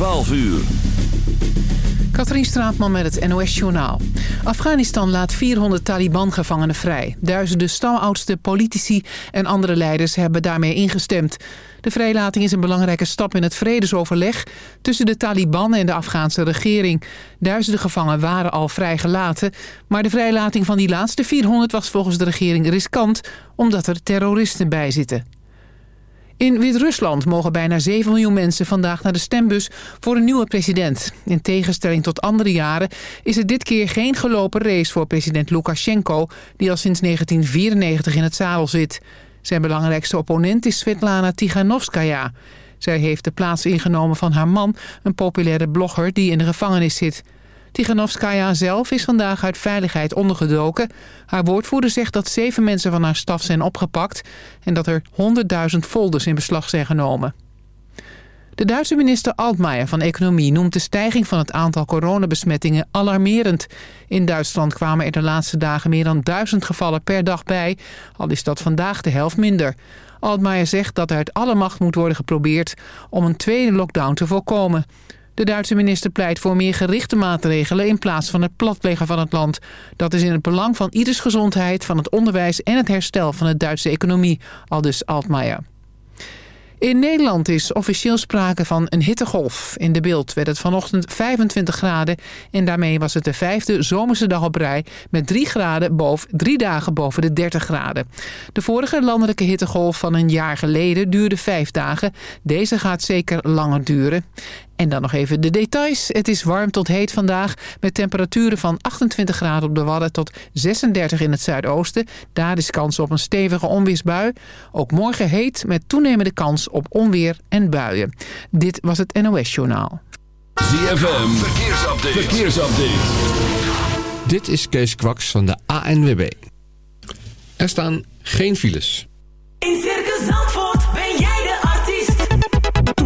12 uur. Katrien Straatman met het NOS-journaal. Afghanistan laat 400 Taliban-gevangenen vrij. Duizenden stamoudsten, politici en andere leiders hebben daarmee ingestemd. De vrijlating is een belangrijke stap in het vredesoverleg... tussen de Taliban en de Afghaanse regering. Duizenden gevangenen waren al vrijgelaten... maar de vrijlating van die laatste 400 was volgens de regering riskant... omdat er terroristen bij zitten. In Wit-Rusland mogen bijna 7 miljoen mensen vandaag naar de stembus voor een nieuwe president. In tegenstelling tot andere jaren is het dit keer geen gelopen race voor president Lukashenko... die al sinds 1994 in het zadel zit. Zijn belangrijkste opponent is Svetlana Tiganovskaya. Zij heeft de plaats ingenomen van haar man, een populaire blogger die in de gevangenis zit... Tiganovskaya zelf is vandaag uit veiligheid ondergedoken. Haar woordvoerder zegt dat zeven mensen van haar staf zijn opgepakt... en dat er 100.000 folders in beslag zijn genomen. De Duitse minister Altmaier van Economie noemt de stijging van het aantal coronabesmettingen alarmerend. In Duitsland kwamen er de laatste dagen meer dan duizend gevallen per dag bij, al is dat vandaag de helft minder. Altmaier zegt dat er uit alle macht moet worden geprobeerd om een tweede lockdown te voorkomen. De Duitse minister pleit voor meer gerichte maatregelen in plaats van het platleggen van het land. Dat is in het belang van ieders gezondheid, van het onderwijs en het herstel van de Duitse economie, aldus Altmaier. In Nederland is officieel sprake van een hittegolf. In de beeld werd het vanochtend 25 graden en daarmee was het de vijfde zomerse dag op rij met drie, graden boven, drie dagen boven de 30 graden. De vorige landelijke hittegolf van een jaar geleden duurde vijf dagen. Deze gaat zeker langer duren. En dan nog even de details. Het is warm tot heet vandaag met temperaturen van 28 graden op de Wadden tot 36 in het zuidoosten. Daar is kans op een stevige onweersbui. Ook morgen heet met toenemende kans op onweer en buien. Dit was het NOS Journaal. ZFM, verkeersupdate. verkeersupdate. Dit is Kees Kwaks van de ANWB. Er staan geen files. In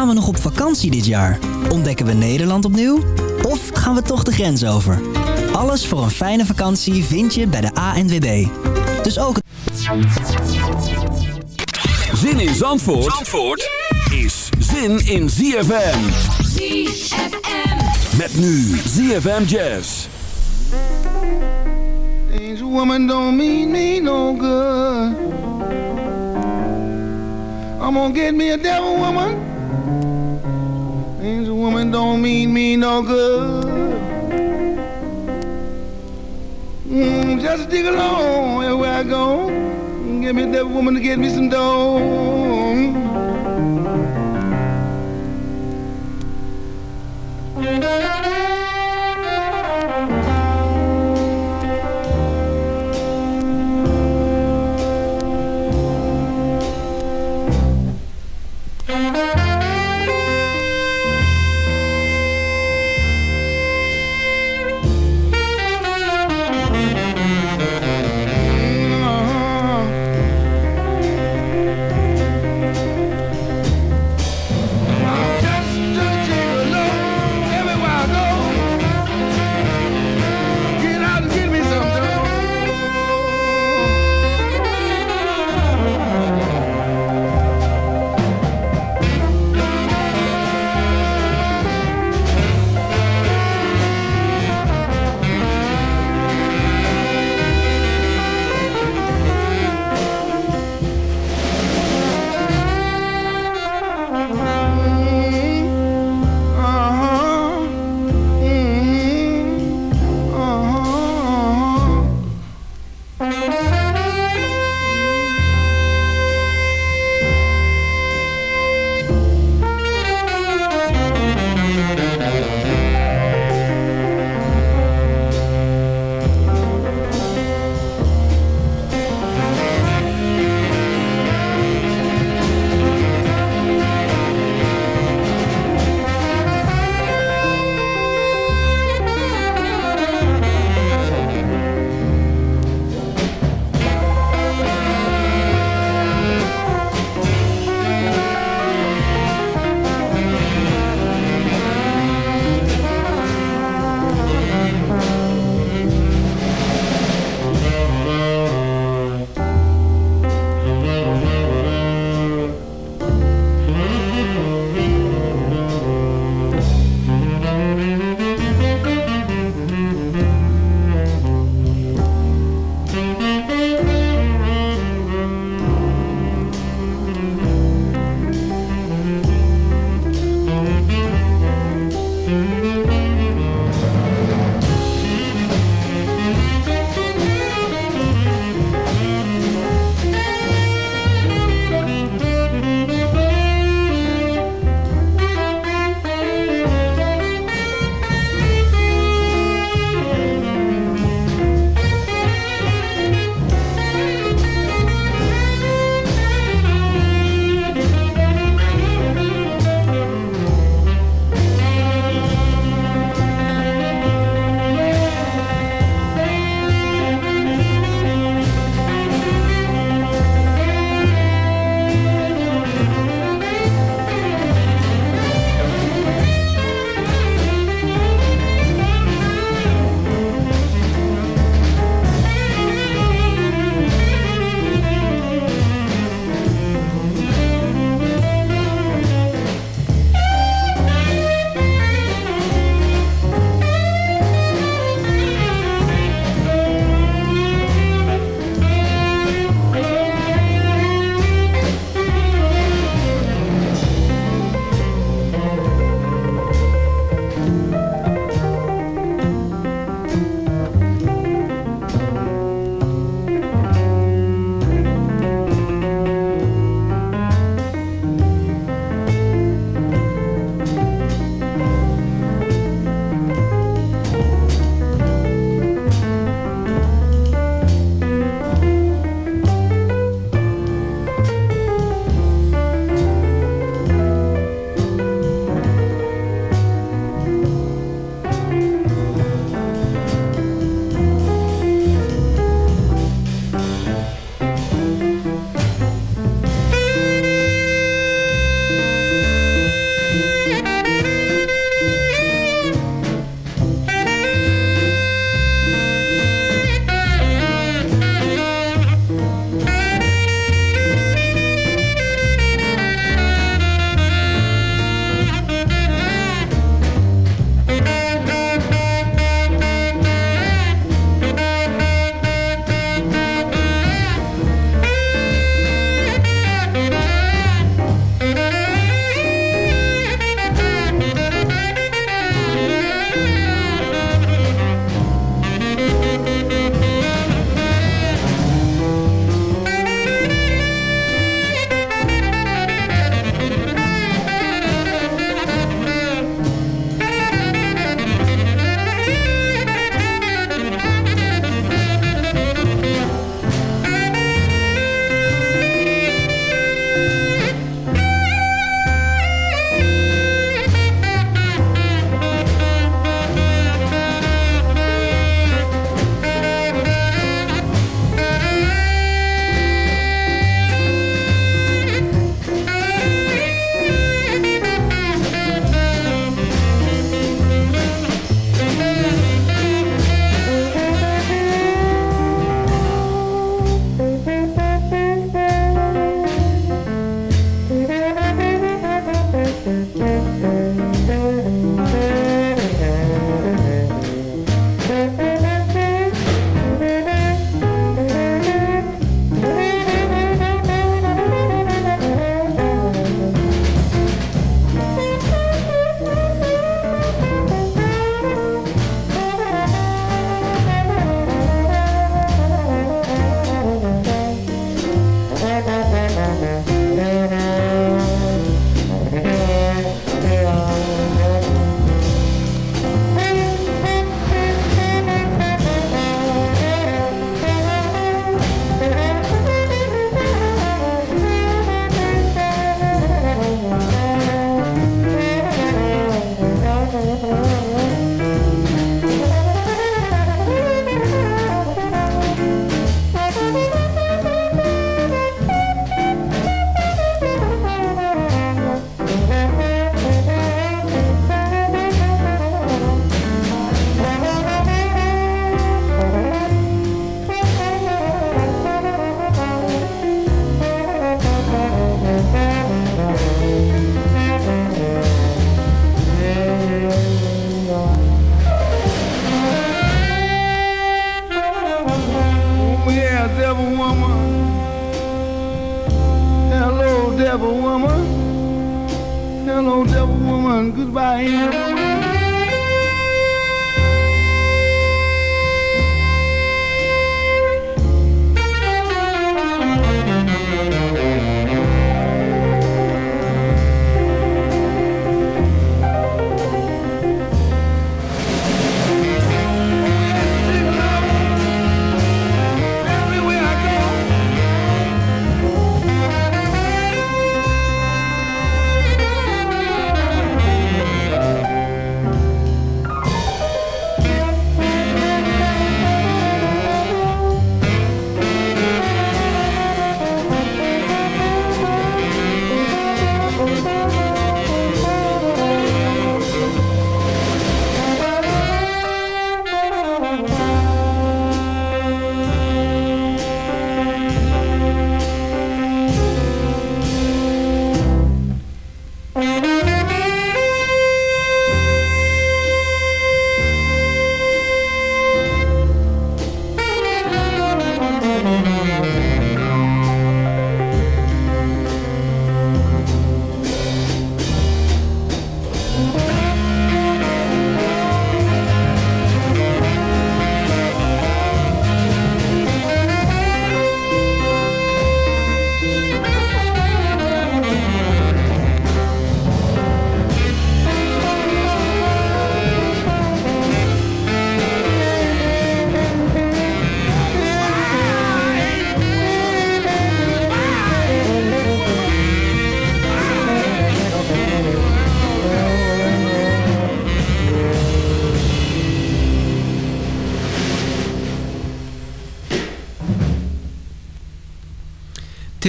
Gaan we nog op vakantie dit jaar? Ontdekken we Nederland opnieuw? Of gaan we toch de grens over? Alles voor een fijne vakantie vind je bij de ANWB. Dus ook Zin in Zandvoort, Zandvoort is zin in ZFM. ZFM. Met nu ZFM Jazz. Angel woman don't mean me no good. I'm gonna get me a devil woman. Angel woman don't mean me no good. Mm, just dig along everywhere I go. Get me that woman to get me some dough.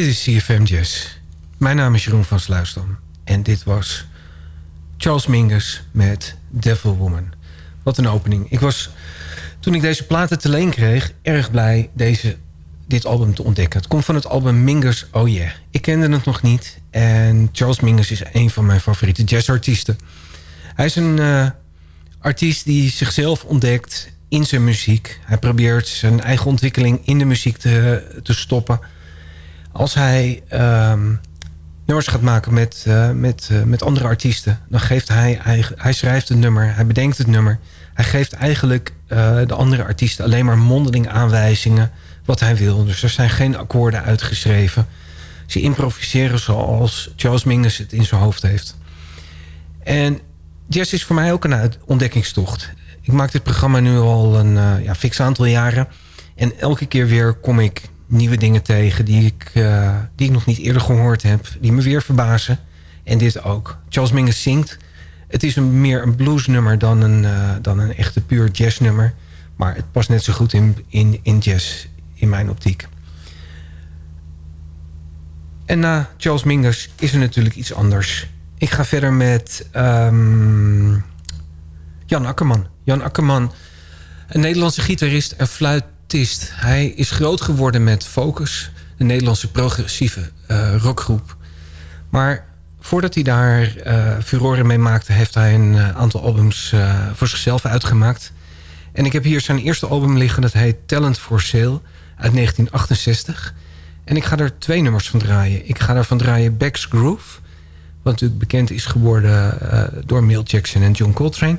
Dit is CFM Jazz. Mijn naam is Jeroen van Sluisdam. En dit was Charles Mingus met Devil Woman. Wat een opening. Ik was, toen ik deze platen te leen kreeg... erg blij deze, dit album te ontdekken. Het komt van het album Mingus Oh Yeah. Ik kende het nog niet. En Charles Mingus is een van mijn favoriete jazzartiesten. Hij is een eh, artiest die zichzelf ontdekt in zijn muziek. Hij probeert zijn eigen ontwikkeling in de muziek te, te stoppen als hij ehm, nummers gaat maken met, eh, met, eh, met andere artiesten... dan geeft hij, eigen, hij schrijft het nummer, hij bedenkt het nummer. Hij geeft eigenlijk eh, de andere artiesten alleen maar mondeling aanwijzingen... wat hij wil. Dus er zijn geen akkoorden uitgeschreven. Ze improviseren zoals Charles Mingus het in zijn hoofd heeft. En jazz is voor mij ook een ontdekkingstocht. Ik maak dit programma nu al een eh, ja, fix aantal jaren. En elke keer weer kom ik nieuwe dingen tegen... die ik, eh, die ik nog niet eerder gehoord heb. Die me weer verbazen. En dit ook. Charles Mingus zingt. Het is een, meer een bluesnummer dan een, eh, dan een echte puur jazznummer. Maar het past net zo goed in, in, in jazz in mijn optiek. En na Charles Mingus is er natuurlijk iets anders. Ik ga verder met ehm, Jan Akkerman. Jan Akkerman, een Nederlandse gitarist en Hij is groot geworden met Focus, een Nederlandse progressieve eh, rockgroep. Maar voordat hij daar eh furoren mee maakte... heeft hij een eh, aantal albums voor zichzelf uitgemaakt. En ik heb hier zijn eerste album liggen. Dat heet Talent for Sale uit 1968. En ik ga er twee nummers van draaien. Ik ga ervan draaien Beck's Groove. Wat natuurlijk bekend is geworden door Milt Jackson en John Coltrane.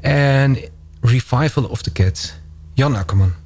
En Revival of the Cats. Jan Akkerman.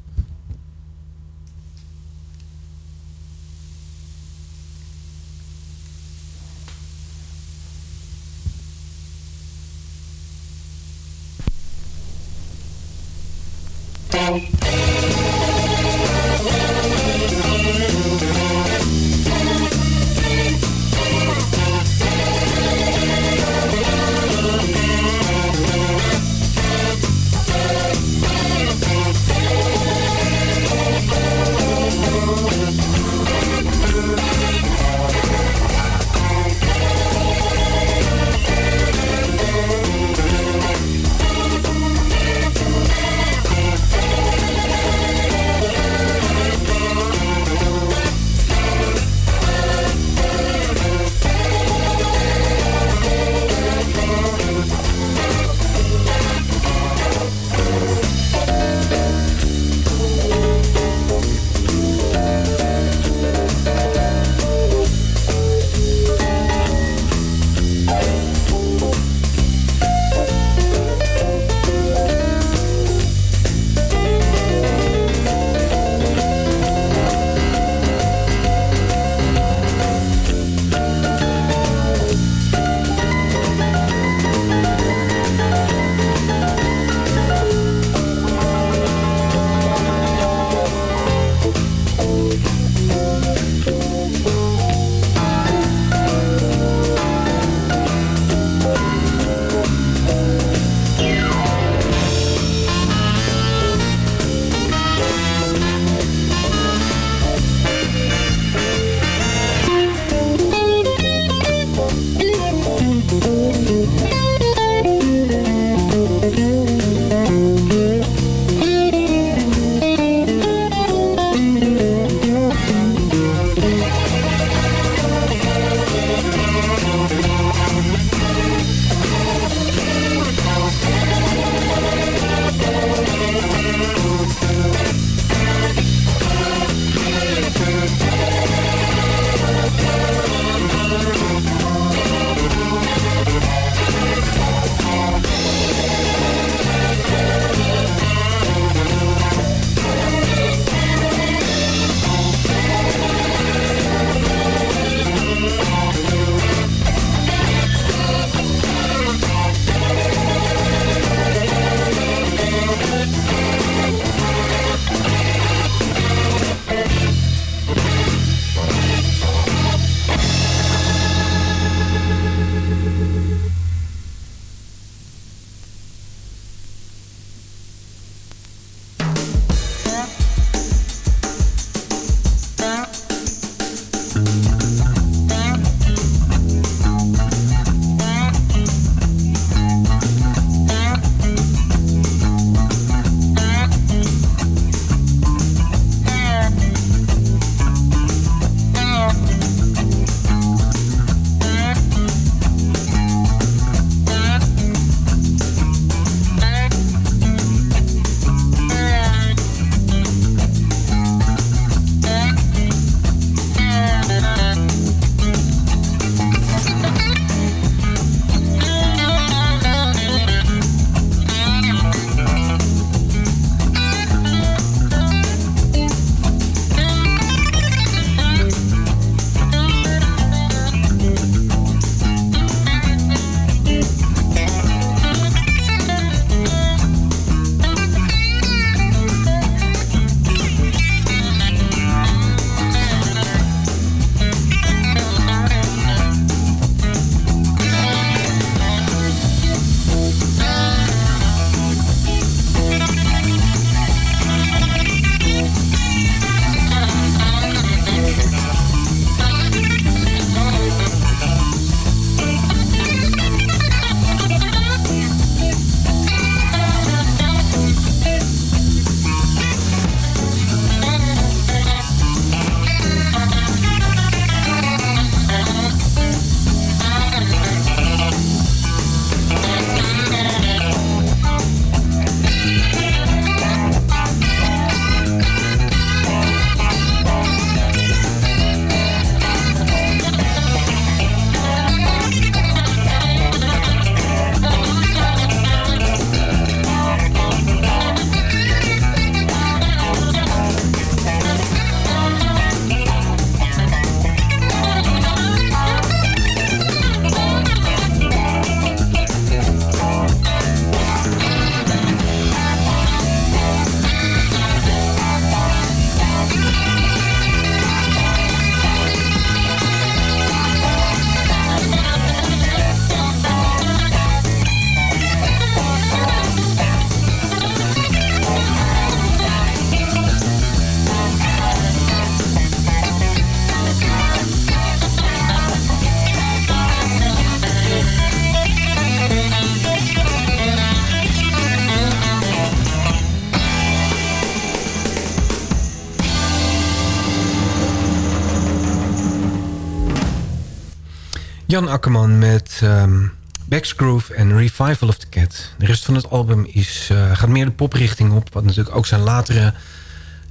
Jan Akkerman met um, Backsgroove en Revival of the Cat. De rest van het album is, uh, gaat meer de poprichting op... wat natuurlijk ook zijn latere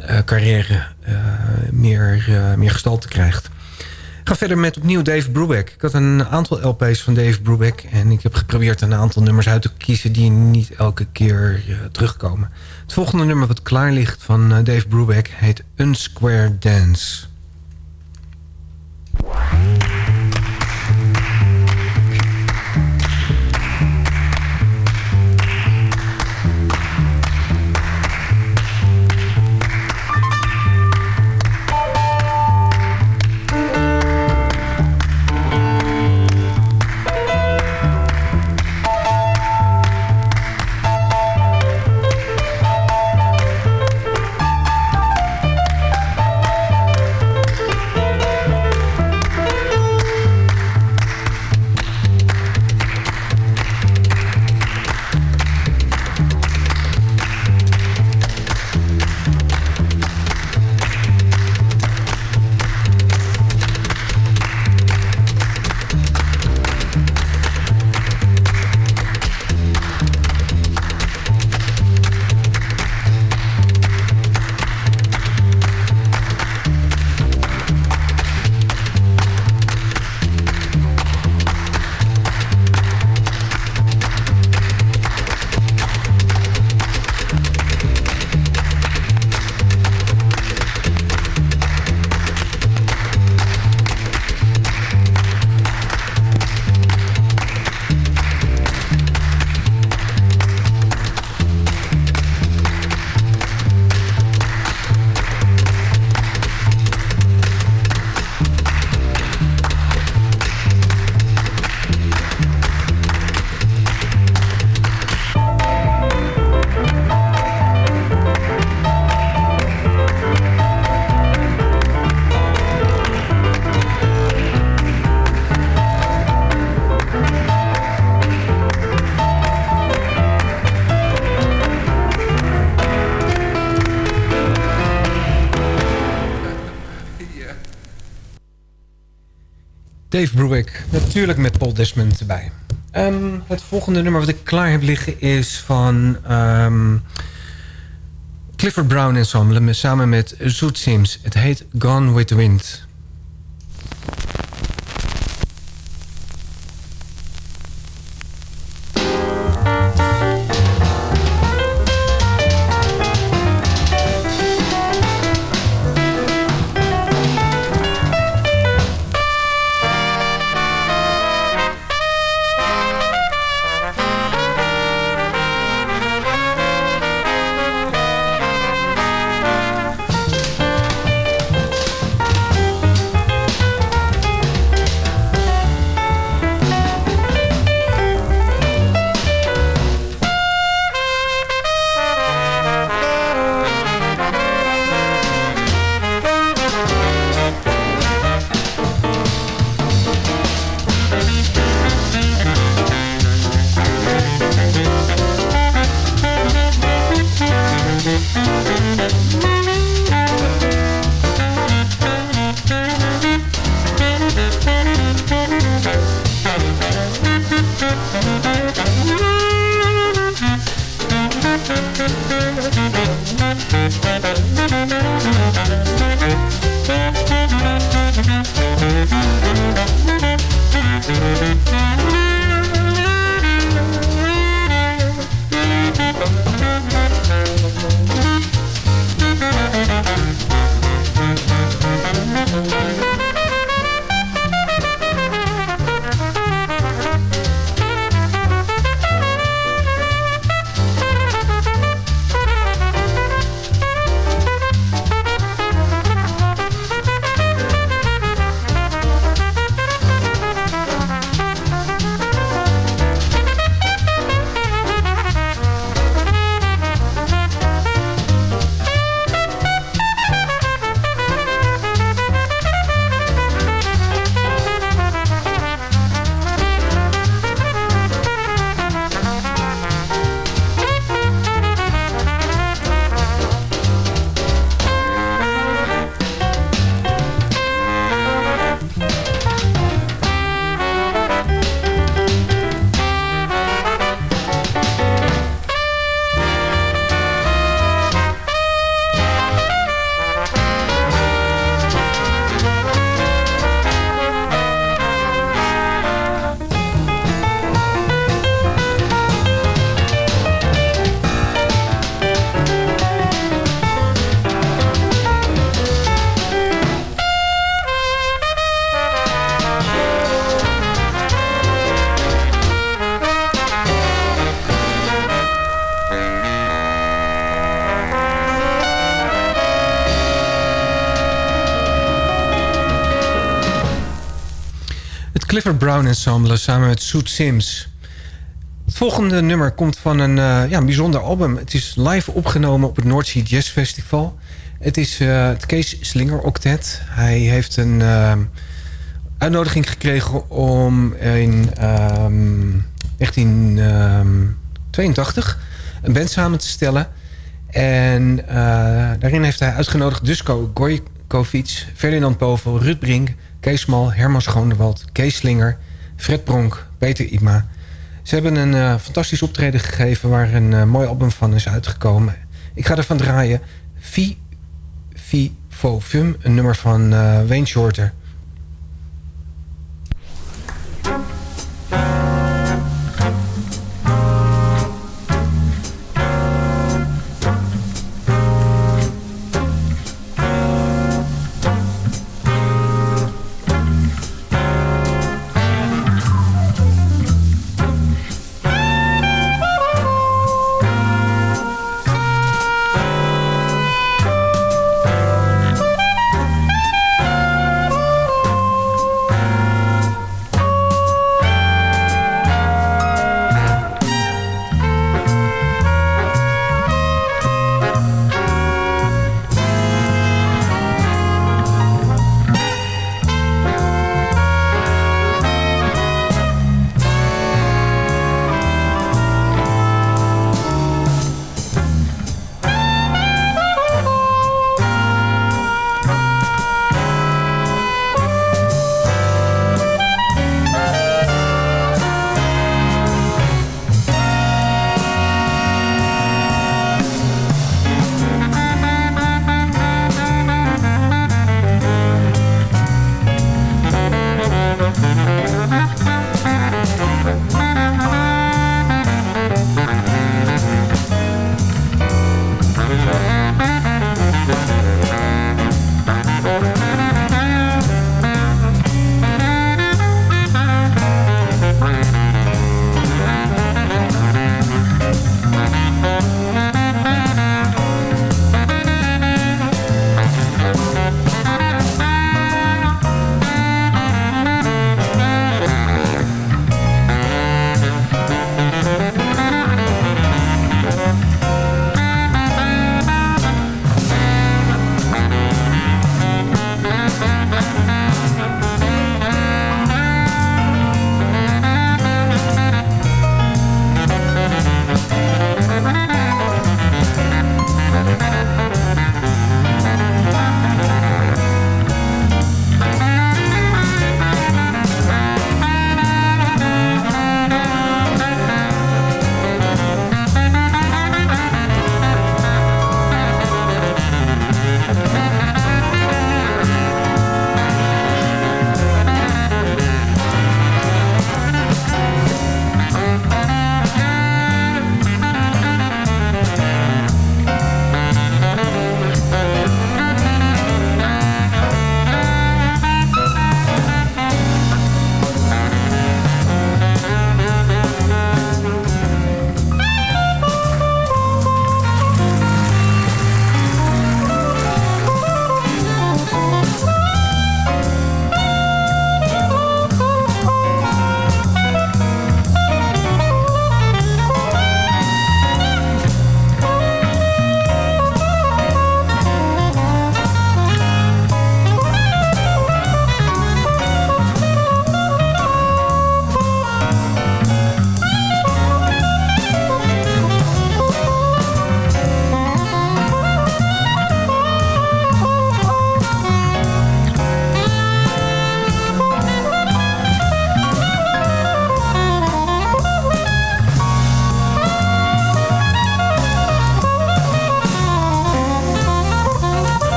uh, carrière uh, meer, meer gestalte krijgt. Ga verder met opnieuw Dave Brubeck. Ik had een aantal LP's van Dave Brubeck... en ik heb geprobeerd een aantal nummers uit te kiezen... die niet elke keer terugkomen. Het volgende nummer wat klaar ligt van Dave Brubeck... heet Unsquare Dance... Dave natuurlijk met Paul Desmond erbij. Um, het volgende nummer wat ik klaar heb liggen is van um, Clifford Brown Ensemble... samen met Zoet Sims. Het heet Gone with the Wind. Thank Clifford Brown Ensemble samen met Soet Sims. Het volgende nummer komt van een, eh, ja, een bijzonder album. Het is live opgenomen op het Noordzee Jazz Festival. Het is eh, het Kees Slinger Octet. Hij heeft een eh, uitnodiging gekregen om in ehm, 1982 een band samen te stellen. En daarin heeft hij uitgenodigd Dusko Gojkovic, Ferdinand Povel, Ruud Brink, Kees Mal, Herman Schoonewald, Kees Slinger, Fred Bronk, Peter Ima. Ze hebben een eh, fantastisch optreden gegeven waar een eh, mooi album van is uitgekomen. Ik ga ervan draaien Fi Fi Fo een nummer van eh, Wayne Shorter.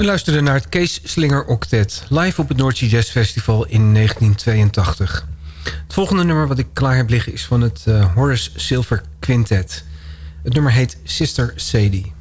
U luisterde naar het Kees Slinger Octet... live op het Noordse Jazz Festival in 1982. Het volgende nummer wat ik klaar heb liggen... is van het eh, Horace Silver Quintet. Het nummer heet Sister Sadie.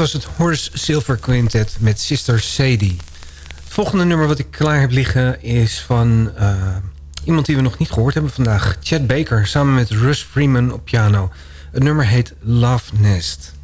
Was het Horace Silver Quintet met Sister Sadie. Het volgende nummer wat ik klaar heb liggen is van eh, iemand die we nog niet gehoord hebben vandaag. Chad Baker samen met Russ Freeman op piano. Het nummer heet Love Nest.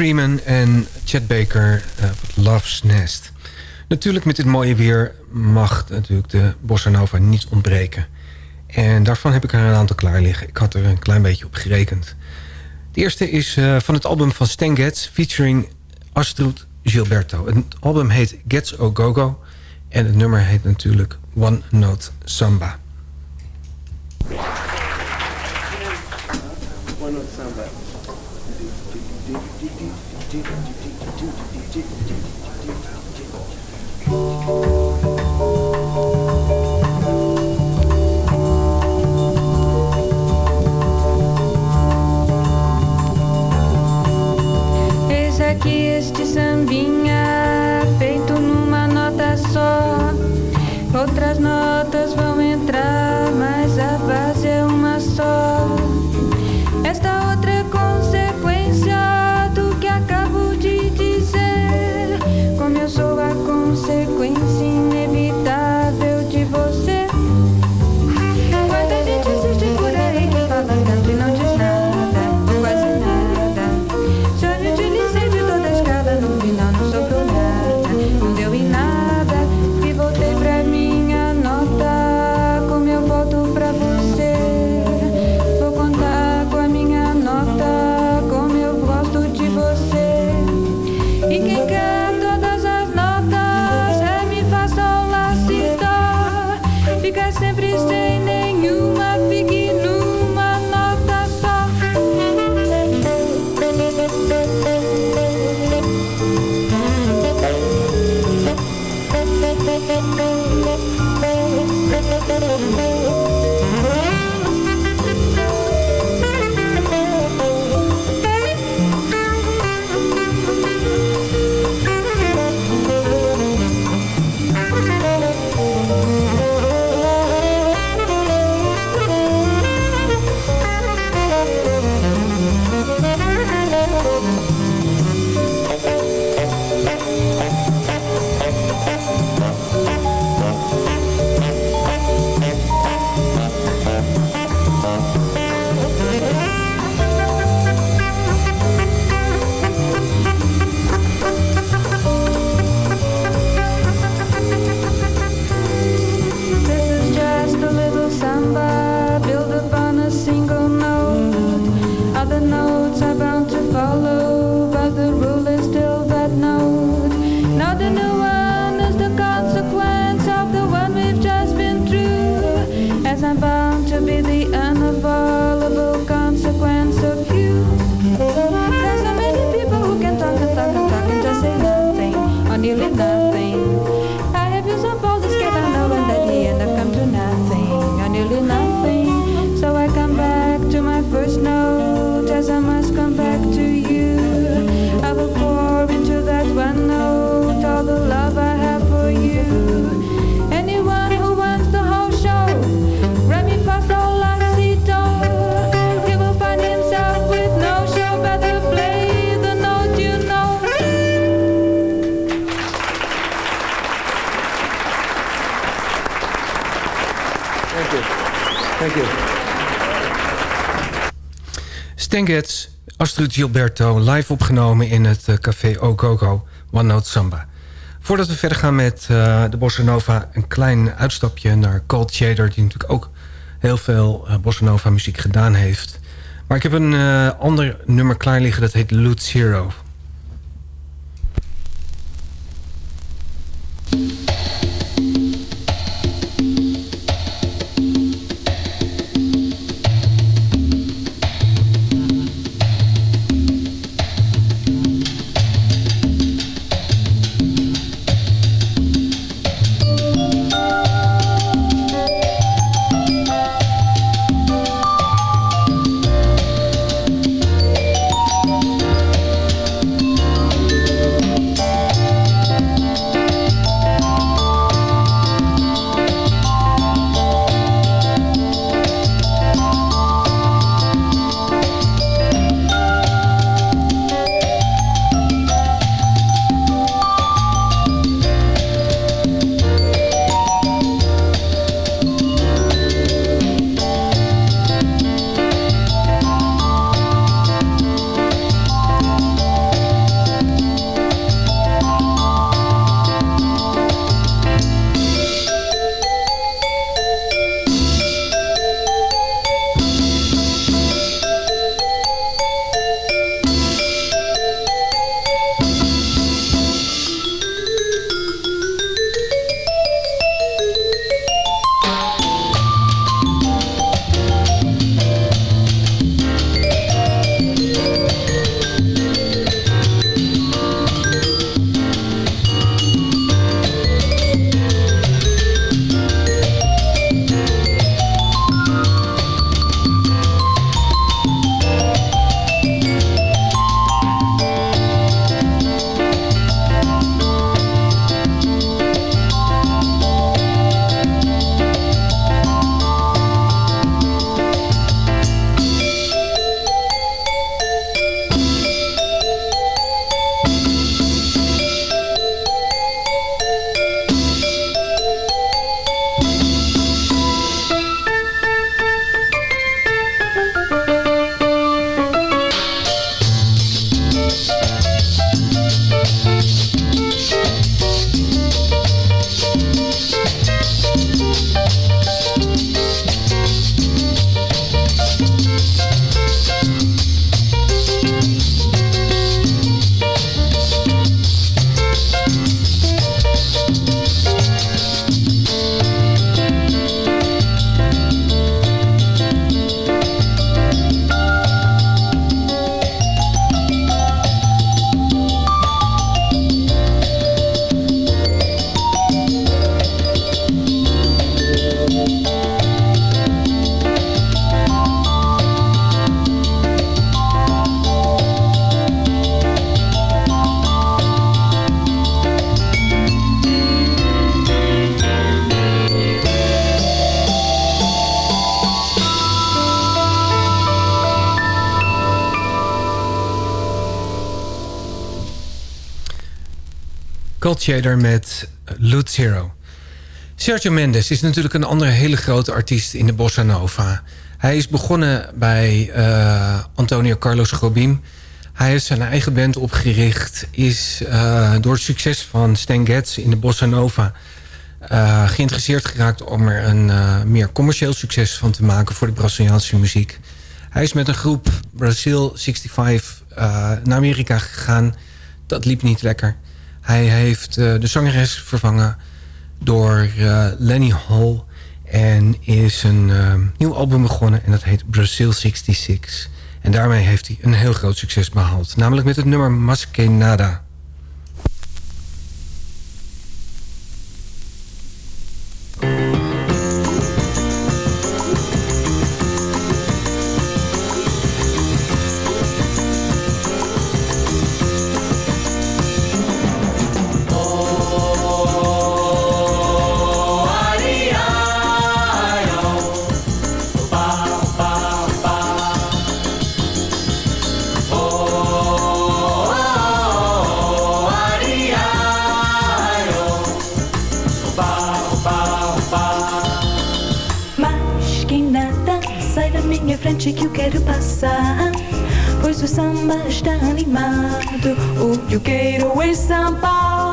Freeman en Chad Baker uh, Love's Nest. Natuurlijk met dit mooie weer mag natuurlijk de Bossa Nova niet ontbreken. En daarvan heb ik er een aantal klaar liggen. Ik had er een klein beetje op gerekend. De eerste is uh, van het album van Stan Getz featuring Astrid Gilberto. Het album heet Getz O Go Go en het nummer heet natuurlijk One Note Samba. que este sambinha vanilla tem. gets Astrid Gilberto, live opgenomen in het eh, café Ogogo, One Note Samba. Voordat we verder gaan met eh, de Bossa Nova, een klein uitstapje naar Cold Shader... die natuurlijk ook heel veel uh, Bossa Nova muziek gedaan heeft. Maar ik heb een ander nummer klaar liggen, dat heet Loot Zero... Met Loot Zero. Sergio Mendes is natuurlijk een andere hele grote artiest in de bossa nova. Hij is begonnen bij uh, Antonio Carlos Jobim. Hij heeft zijn eigen band opgericht. Is uh, door het succes van Stan Getz in de bossa nova... Uh, geïnteresseerd geraakt om er een meer commercieel succes van te maken... voor de Braziliaanse muziek. Hij is met een groep Brazil 65 naar Amerika gegaan. Dat liep niet lekker. Hij heeft de zangeres vervangen door uh, Lenny Hall. En is een uh, nieuw album begonnen en dat heet Brazil 66. En daarmee heeft hij een heel groot succes behaald. Namelijk met het nummer Mas Que Nada. frente que eu quero passar. Pois o samba está animado. O que eu quero é samba.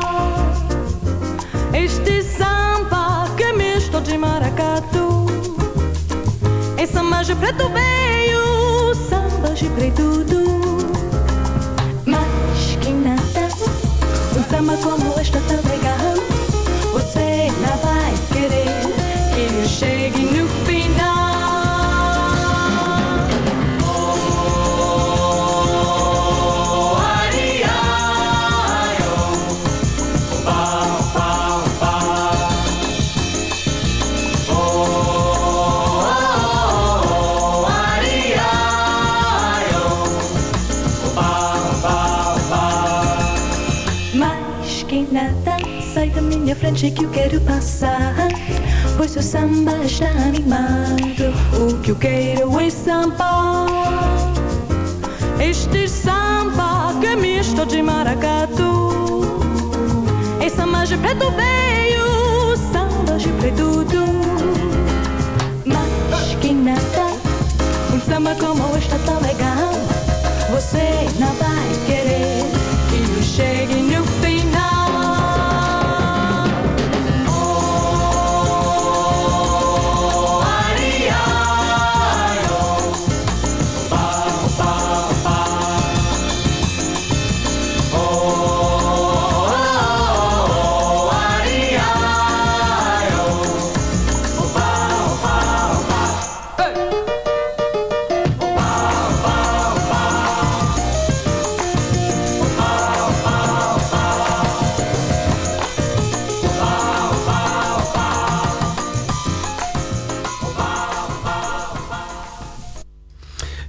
Este samba que é misto de maracatu. É samba de preto veio, samba de preto do. Mas que nada, um samba como esta tá legal. Você não vai querer que eu chegue no frente que eu quero passar. Pois o samba está animado. O que eu quero é samba. Este samba que é misto de maracatu. É samba de preto veio, samba de preto. Mas que nada, um samba como este tá legal. Você não vai querer que eu chegue no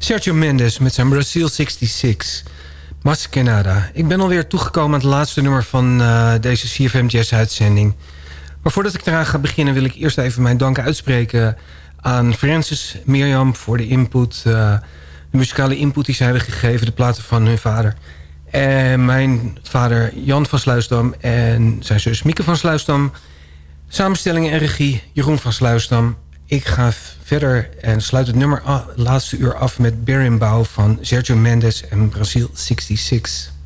Sergio Mendes met zijn Brazil 66. Mas Canada. Ik ben alweer toegekomen aan het laatste nummer van uh, deze CFM Jazz uitzending. Maar voordat ik eraan ga beginnen wil ik eerst even mijn dank uitspreken aan Francis, Mirjam voor de input. Uh, de muzikale input die ze hebben gegeven, de platen van hun vader. En mijn vader Jan van Sluisdam en zijn zus Mieke van Sluisdam. Samenstelling en regie Jeroen van Sluisdam. Ik ga verder en sluit het nummer laatste uur af met Berimbau van Sergio Mendes en Brazil 66.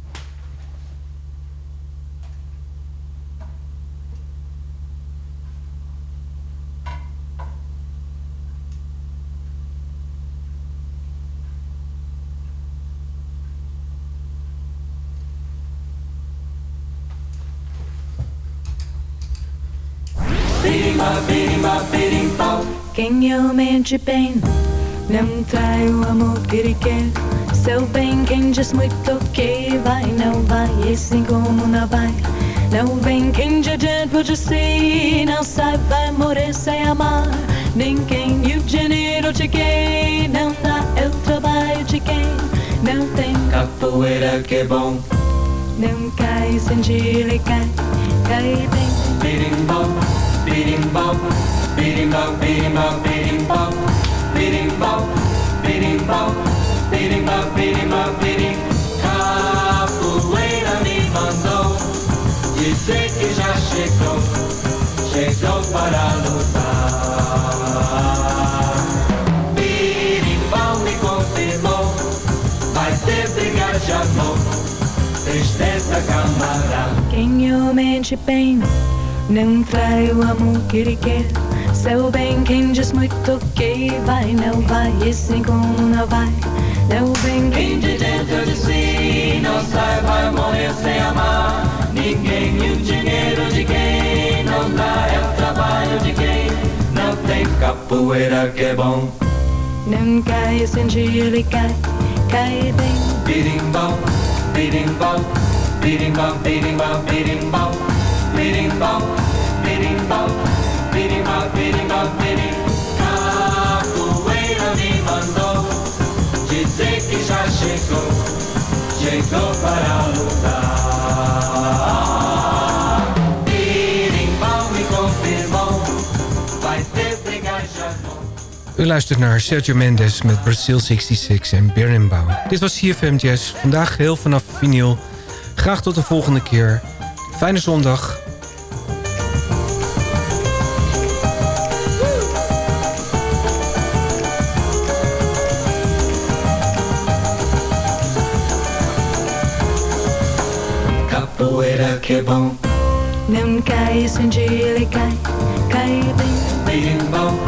Quem eu mente bem não trai o amor que ele quer. Seu bem, quem diz muito que vai, não vai, e assim como não vai. Não vem quem já dentro de si não sai, vai morrer sem amar. Ninguém e o dinheiro de quem não dá, é o trabalho de quem não tem capoeira que é bom. Não cai sem ele cai, cai bem. Birimbau, birimbau, birimbau, birimbau, birimbau, birimbau, birimbau, birimbau, birimbau, birimbau. Capoeira me mandou dizer chegou para lutar. Birimbau me confirmou, vai ter briga de amor, tristeza camarada. Quem mente bem não trai o amor que ele quer. Seu bem, quem diz muito que vai, não vai, e assim como não vai. Não vem Quem de dentro de si não sai vai morrer sem amar ninguém. E o dinheiro de quem não dá é o trabalho de quem não tem capoeira que é bom. não cai, sem dia ele cai, cai bem. Birimbau, birimbau, birimbau, birimbau, birimbau, birimbau, U luistert naar Sergio Mendes met Brazil 66 en Berimbau. Dit was CFM Jazz. Vandaag heel vanaf vinyl. Graag tot de volgende keer. Fijne zondag. Capoeira que é bom. Não cai, sem dia ele cai, cai bem. Birimbau,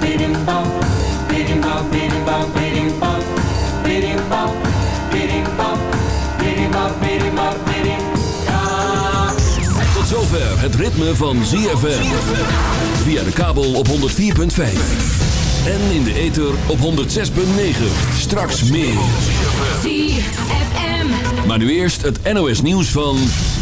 birimbau, birimbau, birimbau, birimbau, birimbau, birimbau, birimbau, birimbau, birimbau. Tot zover het ritme van ZFM. Via de kabel op 104.5. En in de ether op 106.9. Straks meer. Maar nu eerst het NOS nieuws van...